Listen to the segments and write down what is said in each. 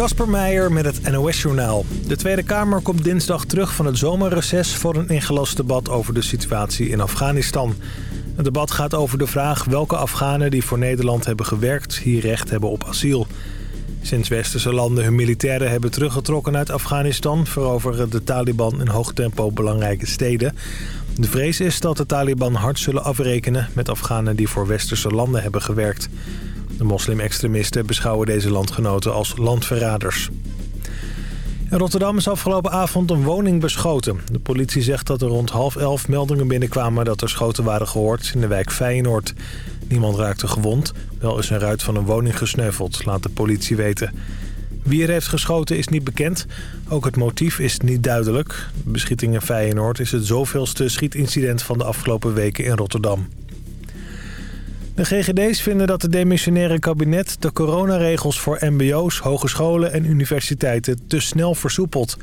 Kasper Meijer met het NOS-journaal. De Tweede Kamer komt dinsdag terug van het zomerreces... voor een ingelast debat over de situatie in Afghanistan. Het debat gaat over de vraag welke Afghanen die voor Nederland hebben gewerkt... hier recht hebben op asiel. Sinds westerse landen hun militairen hebben teruggetrokken uit Afghanistan... veroveren de Taliban in hoog tempo belangrijke steden. De vrees is dat de Taliban hard zullen afrekenen... met Afghanen die voor westerse landen hebben gewerkt... De moslim-extremisten beschouwen deze landgenoten als landverraders. In Rotterdam is afgelopen avond een woning beschoten. De politie zegt dat er rond half elf meldingen binnenkwamen dat er schoten waren gehoord in de wijk Feyenoord. Niemand raakte gewond, wel is een ruit van een woning gesneuveld, laat de politie weten. Wie er heeft geschoten is niet bekend. Ook het motief is niet duidelijk. De beschieting in Feyenoord is het zoveelste schietincident van de afgelopen weken in Rotterdam. De GGD's vinden dat het demissionaire kabinet de coronaregels voor mbo's, hogescholen en universiteiten te snel versoepelt.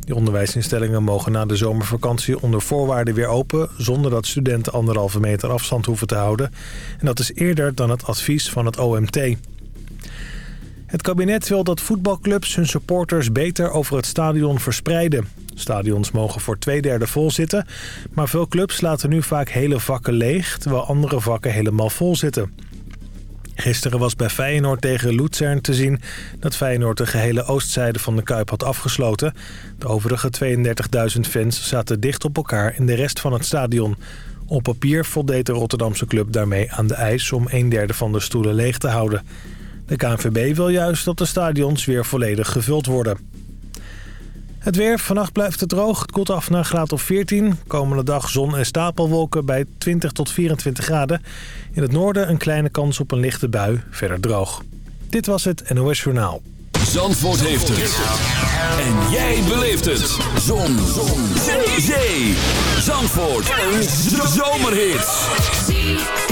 Die onderwijsinstellingen mogen na de zomervakantie onder voorwaarden weer open... zonder dat studenten anderhalve meter afstand hoeven te houden. En dat is eerder dan het advies van het OMT. Het kabinet wil dat voetbalclubs hun supporters beter over het stadion verspreiden. Stadions mogen voor twee derde vol zitten, maar veel clubs laten nu vaak hele vakken leeg, terwijl andere vakken helemaal vol zitten. Gisteren was bij Feyenoord tegen Luzern te zien dat Feyenoord de gehele oostzijde van de Kuip had afgesloten. De overige 32.000 fans zaten dicht op elkaar in de rest van het stadion. Op papier voldeed de Rotterdamse club daarmee aan de eis om een derde van de stoelen leeg te houden. De KNVB wil juist dat de stadions weer volledig gevuld worden. Het weer, vannacht blijft het droog. Het koelt af naar graad of 14. Komende dag zon en stapelwolken bij 20 tot 24 graden. In het noorden een kleine kans op een lichte bui, verder droog. Dit was het NOS Journaal. Zandvoort heeft het. En jij beleeft het. Zon. zon. Zee. Zandvoort. Een zomerhit.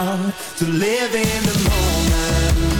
how to live in the moment.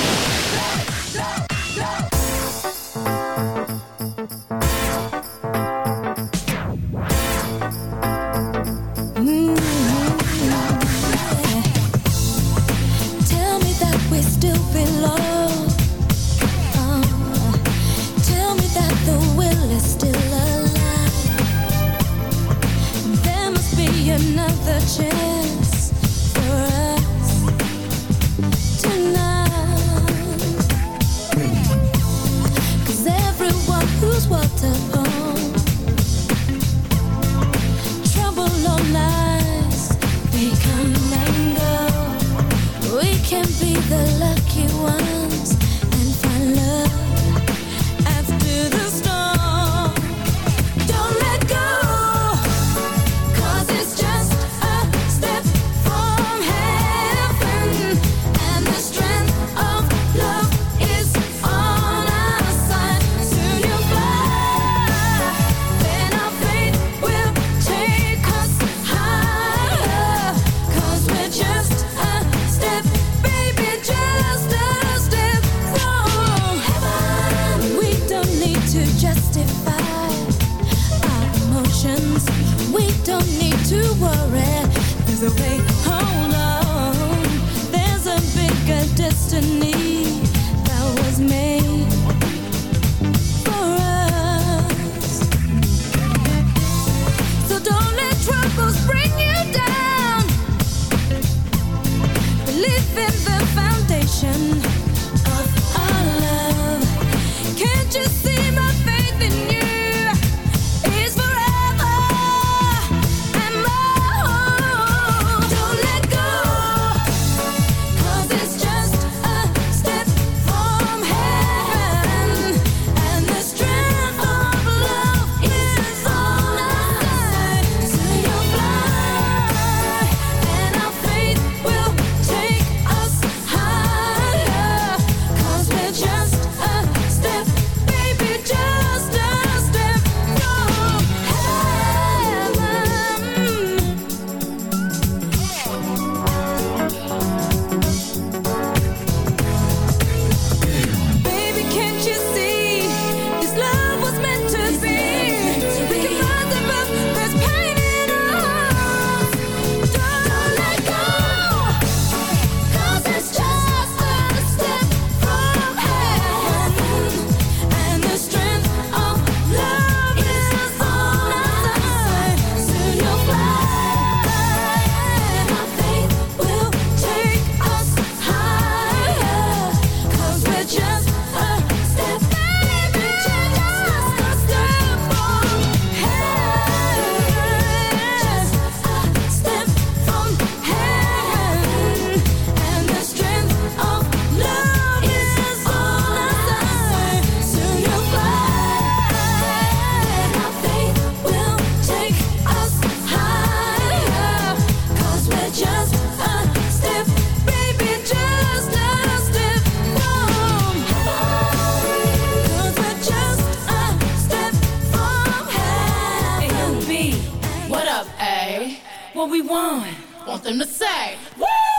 want them to say, Woo!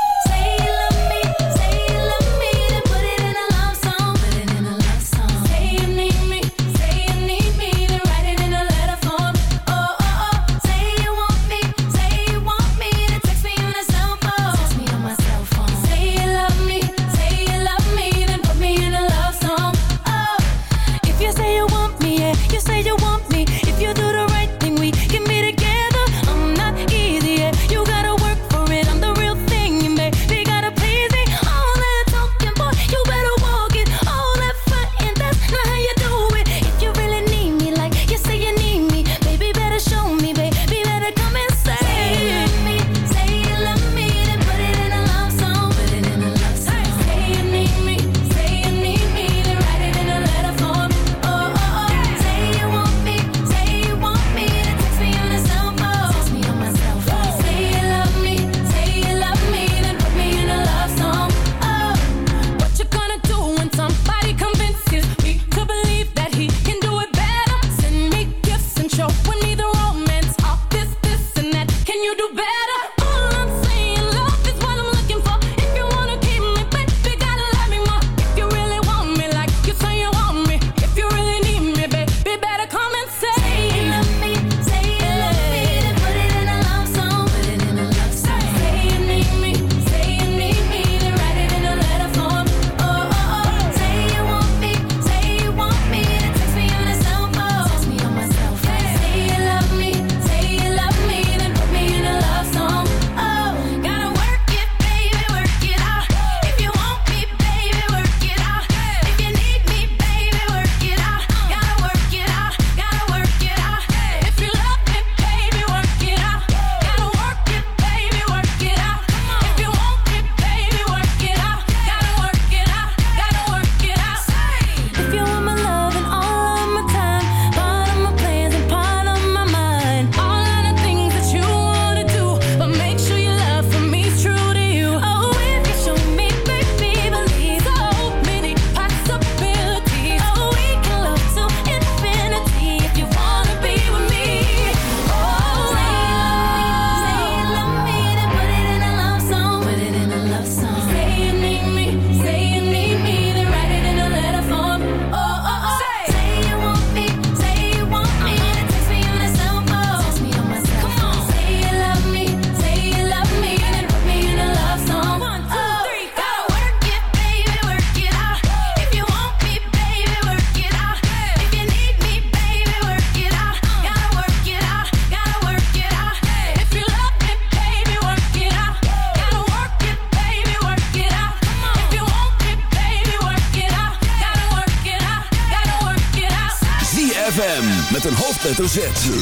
Hoofdletter Z.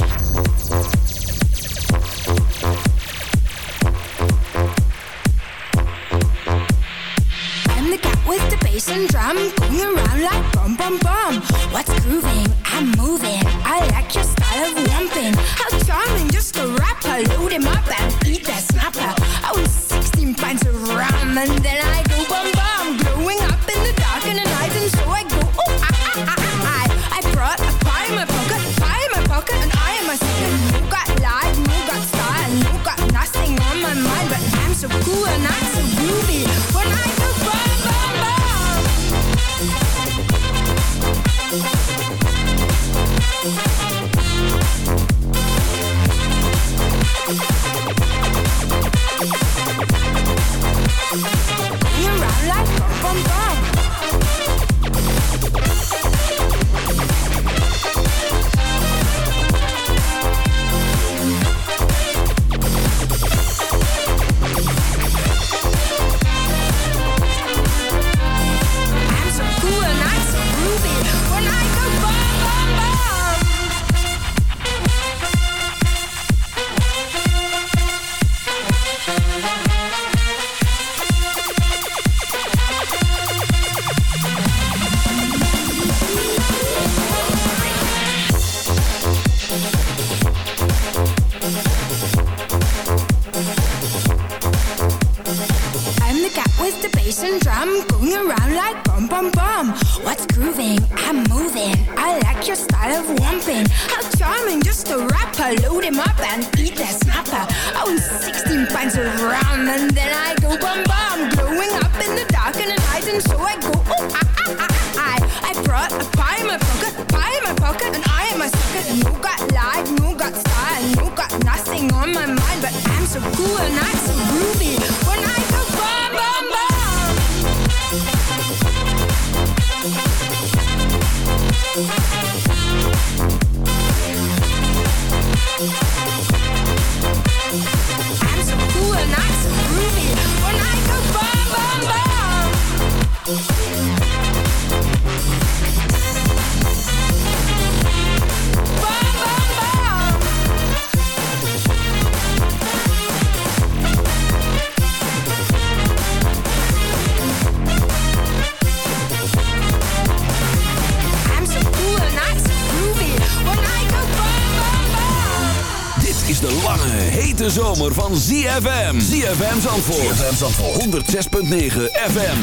Hete zomer van ZFM. ZFM Zandvoort. ZFM Zandvoort. 106.9 FM.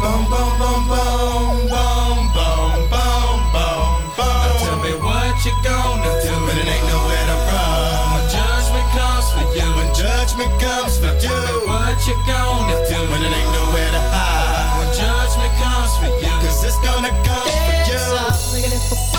Bum bum bum bum bum bum bum bum bum. Tell me what you gonna do when it ain't nowhere to run. When judgment comes for you. When judgment comes for you. Tell me what you gonna do when it ain't nowhere to hide. When judgment comes for you. 'Cause it's gonna come for you.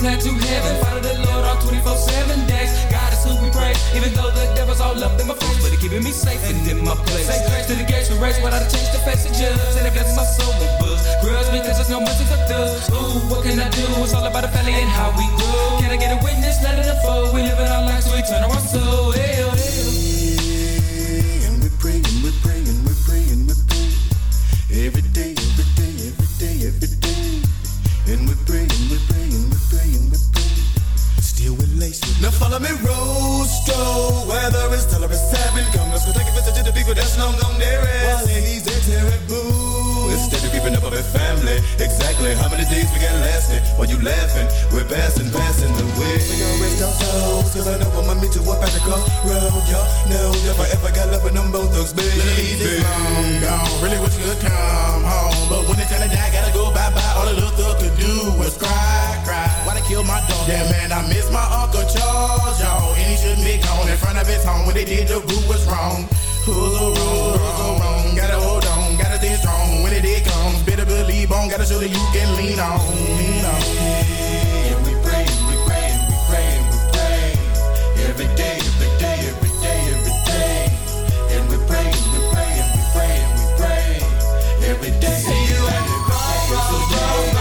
Plan to heaven. Follow the Lord all 24 7 days. God is who we praise. Even though the devil's all up in my face, but he keeping me safe and in my place. Say grace to the gates we race without a change to face the judge. And it blesses my soul with buzz. Grudge because there's no mercy for thugs. Ooh, what can I do? It's all about the family and how we grow. Can I get a witness? Let it unfold. We living our lives, so we turn our soul. Hell, oh, hell. Oh. That's long gone is. While ladies, they're terrible. Instead of keeping up with family. Exactly how many days we got lasting? While you laughing, we're passing, passing the way. We gon' rest our souls, cause I know I'ma meet you up at the crossroad. Y'all know I ever got love with them both thugs, baby. Ladies long gone, really wish you could come home. But when it's time to die, gotta go bye-bye. All the little thug could do was cry, cry. Why they kill my dog? Yeah, man, I miss my Uncle Charles, y'all. And he shouldn't be gone in front of his home. When they did, the group was wrong. Who's so wrong, who's so wrong? Gotta hold on, gotta stay strong. When it day comes, better believe on. Gotta show that you can lean on, lean on. And we pray, we pray, we pray, we pray. Every day, every day, every day, every day. And we pray, we pray, we pray, we pray. Every day. See you at the crossroads.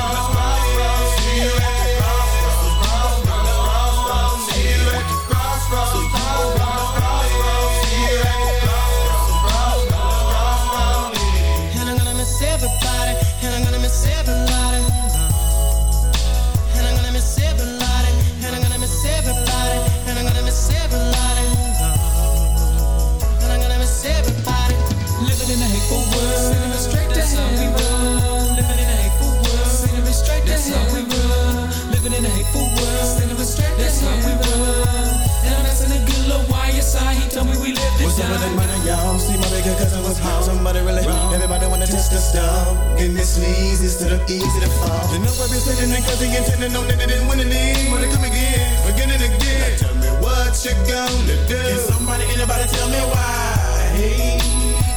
This with time. money, y'all? See my bigger cousin was home. Somebody really wrong. Everybody wanna test the stuff. And this leads instead of easy to fall. Know I've been sitting and cause he intended on that they didn't win any. Wanna come again, again and again. Now tell me what you gonna do. Can somebody, anybody tell me why?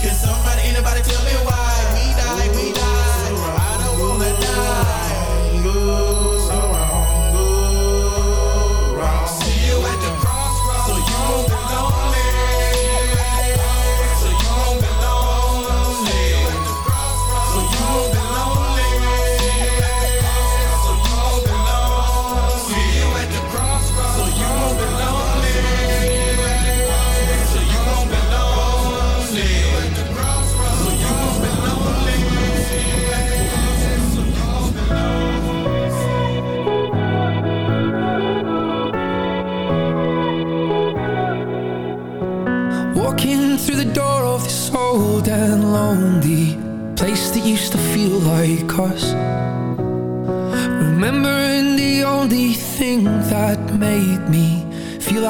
Can somebody, anybody tell me why? We die, we die. I don't wanna die. Go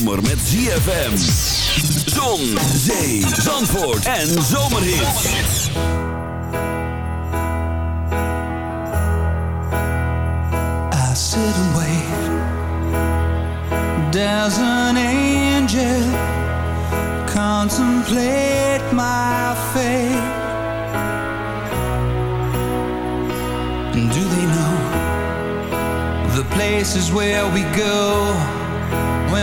Zomer met ZFM. Zon, zee, zandvoort en zomerhits. I sit and wait. There's an angel contemplate my fate. Do they know the places where we go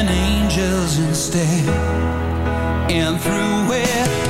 I'm angels instead, and through it.